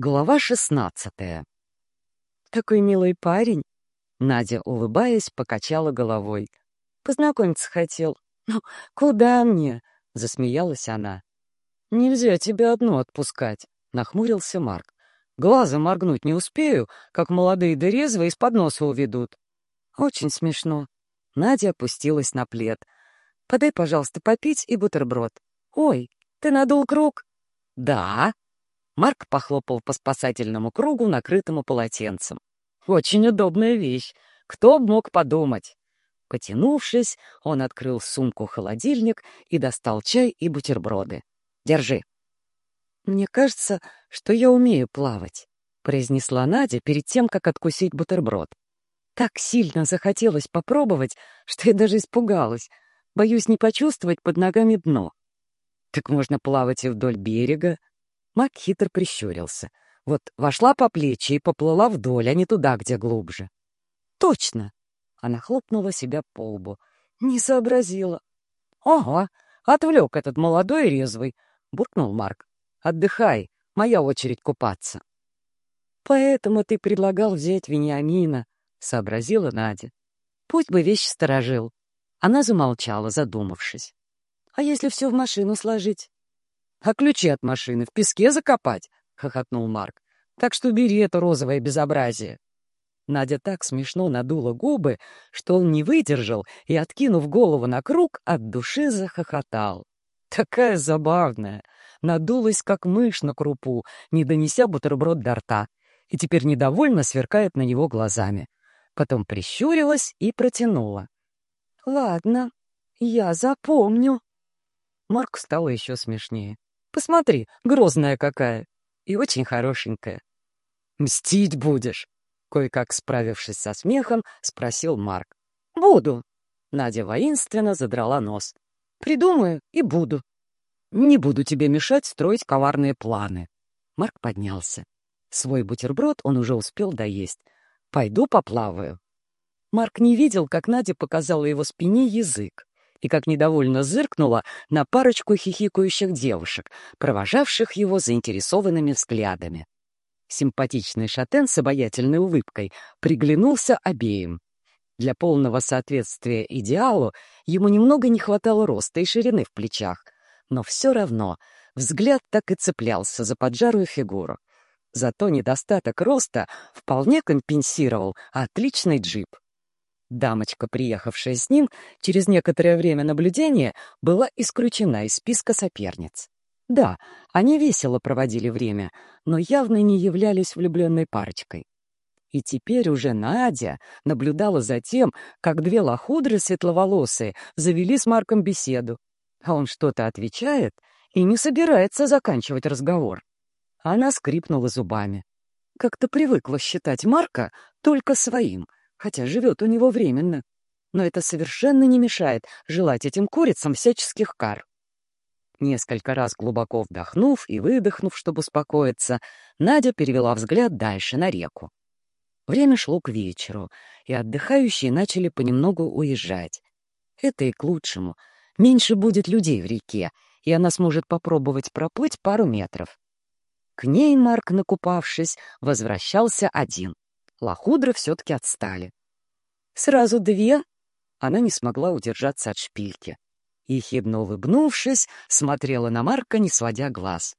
Глава шестнадцатая. «Такой милый парень!» Надя, улыбаясь, покачала головой. «Познакомиться хотел. Ну, куда мне?» — засмеялась она. «Нельзя тебя одну отпускать», — нахмурился Марк. «Глазом моргнуть не успею, как молодые да резвые из-под носа уведут». «Очень смешно». Надя опустилась на плед. «Подай, пожалуйста, попить и бутерброд». «Ой, ты надул круг?» «Да», Марк похлопал по спасательному кругу, накрытому полотенцем. «Очень удобная вещь. Кто мог подумать?» Потянувшись, он открыл сумку-холодильник и достал чай и бутерброды. «Держи». «Мне кажется, что я умею плавать», — произнесла Надя перед тем, как откусить бутерброд. Так сильно захотелось попробовать, что я даже испугалась. Боюсь не почувствовать под ногами дно. «Так можно плавать и вдоль берега», Мак хитро прищурился. Вот вошла по плечи и поплыла вдоль, а не туда, где глубже. «Точно!» — она хлопнула себя по лбу. «Не сообразила». «Ага, отвлек этот молодой и резвый», — буркнул Марк. «Отдыхай, моя очередь купаться». «Поэтому ты предлагал взять Вениамина», — сообразила Надя. «Пусть бы вещи сторожил». Она замолчала, задумавшись. «А если все в машину сложить?» А ключи от машины в песке закопать? — хохотнул Марк. Так что бери это розовое безобразие. Надя так смешно надула губы, что он не выдержал и, откинув голову на круг, от души захохотал. Такая забавная. Надулась, как мышь на крупу, не донеся бутерброд до рта, и теперь недовольно сверкает на него глазами. Потом прищурилась и протянула. «Ладно, я запомню». Марк стало еще смешнее. Посмотри, грозная какая. И очень хорошенькая. «Мстить будешь?» Кое-как справившись со смехом, спросил Марк. «Буду». Надя воинственно задрала нос. «Придумаю и буду». «Не буду тебе мешать строить коварные планы». Марк поднялся. Свой бутерброд он уже успел доесть. «Пойду поплаваю». Марк не видел, как Надя показала его спине язык и как недовольно зыркнула на парочку хихикающих девушек, провожавших его заинтересованными взглядами. Симпатичный шатен с обаятельной улыбкой приглянулся обеим. Для полного соответствия идеалу ему немного не хватало роста и ширины в плечах, но все равно взгляд так и цеплялся за поджарую фигуру. Зато недостаток роста вполне компенсировал отличный джип. Дамочка, приехавшая с ним, через некоторое время наблюдения была исключена из списка соперниц. Да, они весело проводили время, но явно не являлись влюбленной парочкой. И теперь уже Надя наблюдала за тем, как две лохудры светловолосые завели с Марком беседу. А он что-то отвечает и не собирается заканчивать разговор. Она скрипнула зубами. Как-то привыкла считать Марка только своим — хотя живет у него временно. Но это совершенно не мешает желать этим курицам всяческих кар. Несколько раз глубоко вдохнув и выдохнув, чтобы успокоиться, Надя перевела взгляд дальше, на реку. Время шло к вечеру, и отдыхающие начали понемногу уезжать. Это и к лучшему. Меньше будет людей в реке, и она сможет попробовать проплыть пару метров. К ней Марк, накупавшись, возвращался один — Лохудры все-таки отстали. Сразу две она не смогла удержаться от шпильки. И, хибно улыбнувшись, смотрела на Марка, не сводя глаз.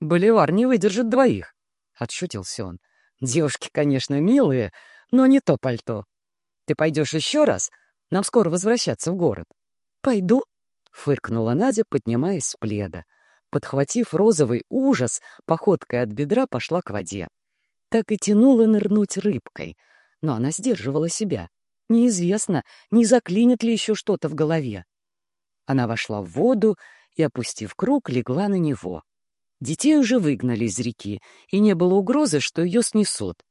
«Боливар не выдержит двоих», — отшутился он. «Девушки, конечно, милые, но не то пальто. Ты пойдешь еще раз? Нам скоро возвращаться в город». «Пойду», — фыркнула Надя, поднимаясь с пледа. Подхватив розовый ужас, походкой от бедра пошла к воде так и тянуло нырнуть рыбкой, но она сдерживала себя. Неизвестно, не заклинит ли еще что-то в голове. Она вошла в воду и, опустив круг, легла на него. Детей уже выгнали из реки, и не было угрозы, что ее снесут.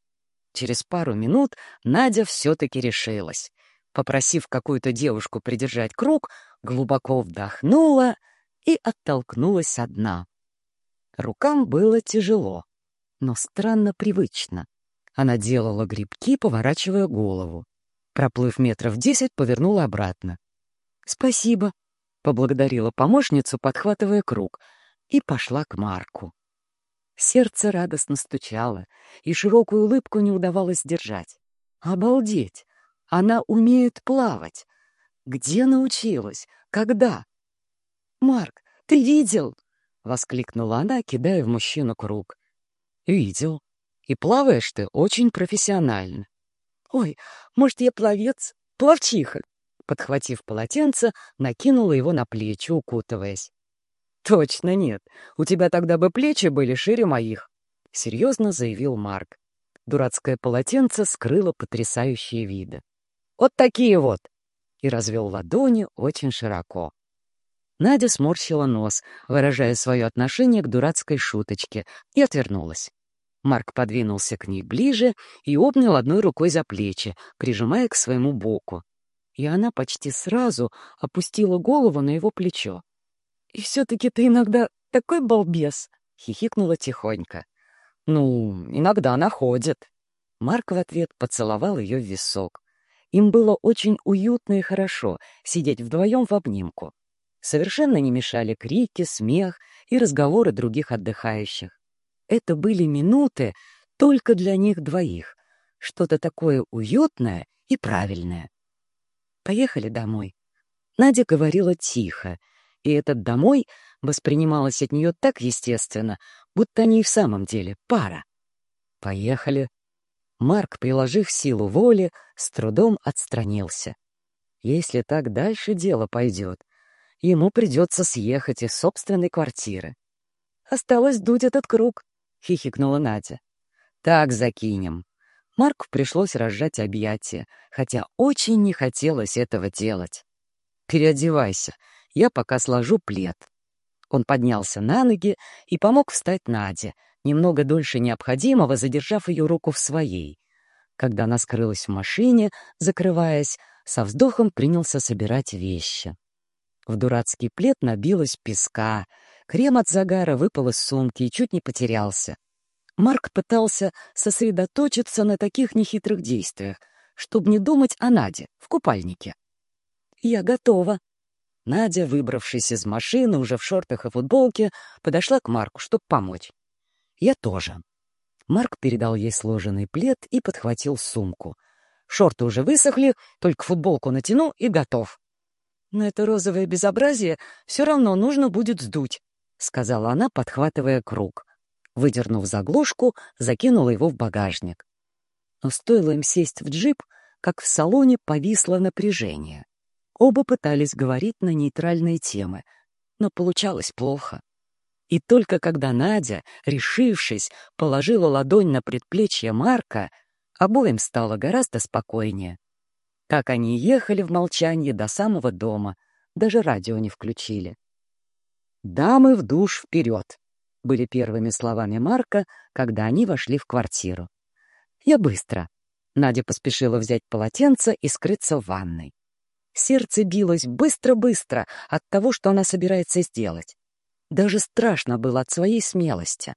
Через пару минут Надя все-таки решилась. Попросив какую-то девушку придержать круг, глубоко вдохнула и оттолкнулась одна. Рукам было тяжело но странно привычно. Она делала грибки, поворачивая голову. Проплыв метров десять, повернула обратно. «Спасибо», — поблагодарила помощницу, подхватывая круг, и пошла к Марку. Сердце радостно стучало, и широкую улыбку не удавалось держать. Обалдеть! Она умеет плавать! Где научилась? Когда? «Марк, ты видел?» — воскликнула она, кидая в мужчину круг. «Видел. И плаваешь ты очень профессионально». «Ой, может, я пловец? Пловчиха?» Подхватив полотенце, накинула его на плечи, укутываясь. «Точно нет. У тебя тогда бы плечи были шире моих», — серьезно заявил Марк. Дурацкое полотенце скрыло потрясающие виды. «Вот такие вот!» и развел ладони очень широко. Надя сморщила нос, выражая свое отношение к дурацкой шуточке, и отвернулась. Марк подвинулся к ней ближе и обнял одной рукой за плечи, прижимая к своему боку. И она почти сразу опустила голову на его плечо. «И все-таки ты иногда такой балбес!» — хихикнула тихонько. «Ну, иногда она ходит». Марк в ответ поцеловал ее в висок. Им было очень уютно и хорошо сидеть вдвоем в обнимку. Совершенно не мешали крики, смех и разговоры других отдыхающих. Это были минуты только для них двоих, что-то такое уютное и правильное. «Поехали домой». Надя говорила тихо, и этот «домой» воспринималось от нее так естественно, будто они и в самом деле пара. «Поехали». Марк, приложив силу воли, с трудом отстранился. Если так дальше дело пойдет, ему придется съехать из собственной квартиры. «Осталось дуть этот круг», — хихикнула Надя. «Так закинем». Марку пришлось разжать объятия, хотя очень не хотелось этого делать. «Переодевайся, я пока сложу плед». Он поднялся на ноги и помог встать Наде, немного дольше необходимого, задержав ее руку в своей. Когда она скрылась в машине, закрываясь, со вздохом принялся собирать вещи. В дурацкий плед набилось песка, крем от загара выпал из сумки и чуть не потерялся. Марк пытался сосредоточиться на таких нехитрых действиях, чтобы не думать о Наде в купальнике. «Я готова». Надя, выбравшись из машины, уже в шортах и футболке, подошла к Марку, чтобы помочь. «Я тоже». Марк передал ей сложенный плед и подхватил сумку. Шорты уже высохли, только футболку натяну и готов. «Но это розовое безобразие все равно нужно будет сдуть», — сказала она, подхватывая круг. Выдернув заглушку, закинула его в багажник. Но стоило им сесть в джип, как в салоне повисло напряжение. Оба пытались говорить на нейтральные темы, но получалось плохо. И только когда Надя, решившись, положила ладонь на предплечье Марка, обоим стало гораздо спокойнее. Так они ехали в молчании до самого дома, даже радио не включили. «Дамы в душ вперед!» — были первыми словами Марка, когда они вошли в квартиру. «Я быстро». Надя поспешила взять полотенце и скрыться в ванной. Сердце билось быстро-быстро от того, что она собирается сделать. Даже страшно было от своей смелости.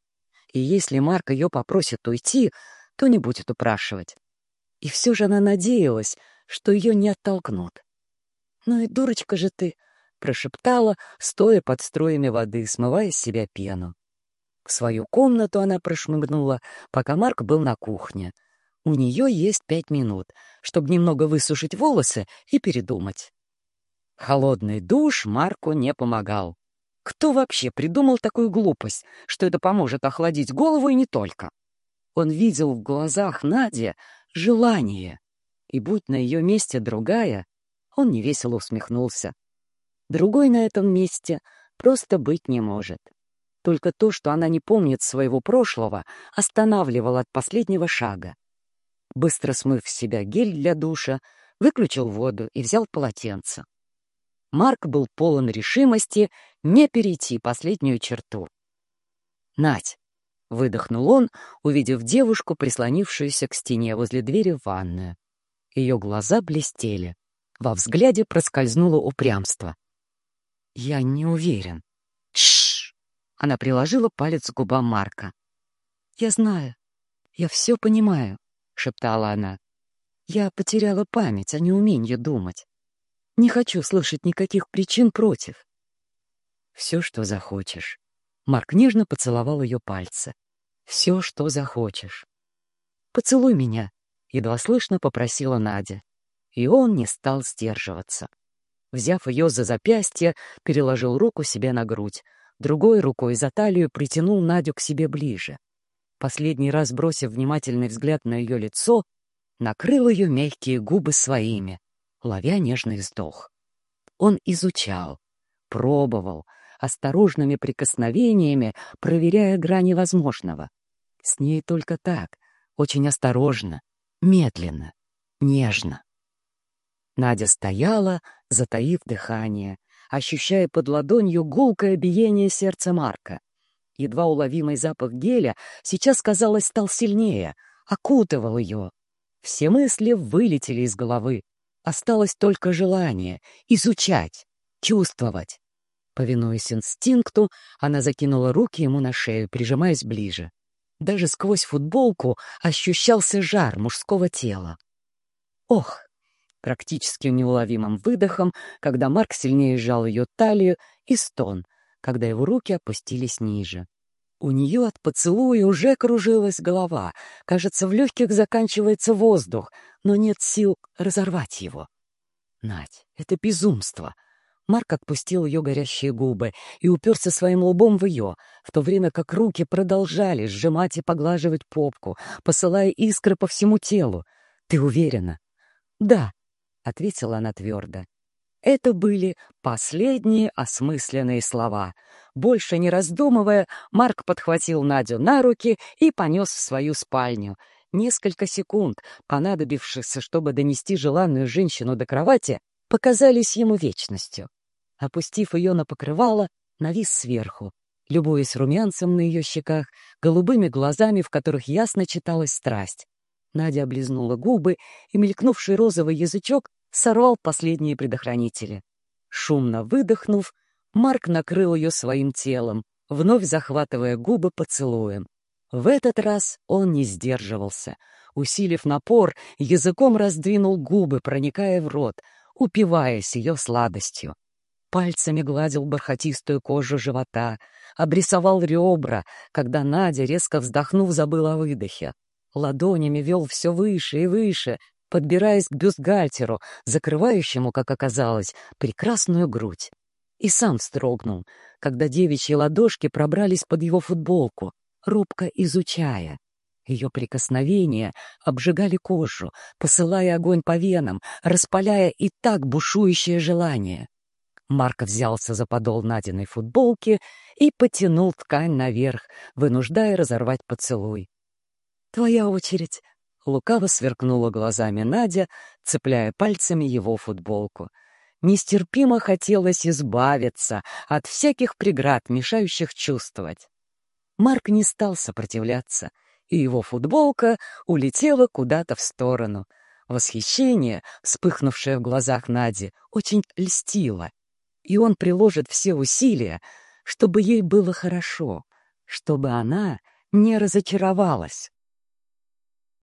И если Марк ее попросит уйти, то не будет упрашивать. И все же она надеялась, что ее не оттолкнут. «Ну и дурочка же ты!» — прошептала, стоя под струями воды, смывая с себя пену. В свою комнату она прошмыгнула, пока Марк был на кухне. У нее есть пять минут, чтобы немного высушить волосы и передумать. Холодный душ Марку не помогал. Кто вообще придумал такую глупость, что это поможет охладить голову и не только? Он видел в глазах Нади желание, и будь на ее месте другая, он невесело усмехнулся. Другой на этом месте просто быть не может. Только то, что она не помнит своего прошлого, останавливало от последнего шага. Быстро смыв с себя гель для душа, выключил воду и взял полотенце. Марк был полон решимости не перейти последнюю черту. «Нать!» — выдохнул он, увидев девушку, прислонившуюся к стене возле двери в ванную. Ее глаза блестели. Во взгляде проскользнуло упрямство. «Я не уверен». «Тш!» — она приложила палец к губам Марка. «Я знаю. Я все понимаю», — шептала она. «Я потеряла память, а не умение думать. Не хочу слышать никаких причин против. Все, что захочешь. Марк нежно поцеловал ее пальцы. все, что захочешь. «Поцелуй меня», — едва слышно попросила Надя. И он не стал сдерживаться. Взяв ее за запястье, переложил руку себе на грудь, другой рукой за талию притянул Надю к себе ближе. Последний раз, бросив внимательный взгляд на ее лицо, накрыл ее мягкие губы своими, ловя нежный вздох. Он изучал, пробовал, осторожными прикосновениями проверяя грани возможного. С ней только так, очень осторожно, медленно, нежно. Надя стояла, затаив дыхание, ощущая под ладонью гулкое биение сердца Марка. Едва уловимый запах геля сейчас, казалось, стал сильнее, окутывал ее. Все мысли вылетели из головы. Осталось только желание изучать, чувствовать. Повинуясь инстинкту, она закинула руки ему на шею, прижимаясь ближе. Даже сквозь футболку ощущался жар мужского тела. Ох! Практически неуловимым выдохом, когда Марк сильнее сжал ее талию, и стон, когда его руки опустились ниже. У нее от поцелуя уже кружилась голова. Кажется, в легких заканчивается воздух, но нет сил разорвать его. Надь, это безумство. Марк отпустил ее горящие губы и уперся своим лбом в ее, в то время как руки продолжали сжимать и поглаживать попку, посылая искры по всему телу. «Ты уверена?» «Да», — ответила она твердо. Это были последние осмысленные слова. Больше не раздумывая, Марк подхватил Надю на руки и понес в свою спальню. Несколько секунд, понадобившихся, чтобы донести желанную женщину до кровати, показались ему вечностью. Опустив ее на покрывало, навис сверху, любуясь румянцем на ее щеках, голубыми глазами, в которых ясно читалась страсть. Надя облизнула губы, и мелькнувший розовый язычок сорвал последние предохранители. Шумно выдохнув, Марк накрыл ее своим телом, вновь захватывая губы поцелуем. В этот раз он не сдерживался. Усилив напор, языком раздвинул губы, проникая в рот — упиваясь ее сладостью. Пальцами гладил бархатистую кожу живота, обрисовал ребра, когда Надя, резко вздохнув, забыла о выдохе. Ладонями вел все выше и выше, подбираясь к бюстгальтеру, закрывающему, как оказалось, прекрасную грудь. И сам строгнул, когда девичьи ладошки пробрались под его футболку, робко изучая. Ее прикосновения обжигали кожу, посылая огонь по венам, распаляя и так бушующее желание. Марко взялся за подол Надиной футболки и потянул ткань наверх, вынуждая разорвать поцелуй. «Твоя очередь!» — лукаво сверкнула глазами Надя, цепляя пальцами его футболку. Нестерпимо хотелось избавиться от всяких преград, мешающих чувствовать. Марк не стал сопротивляться — и его футболка улетела куда-то в сторону. Восхищение, вспыхнувшее в глазах Нади, очень льстило. И он приложит все усилия, чтобы ей было хорошо, чтобы она не разочаровалась.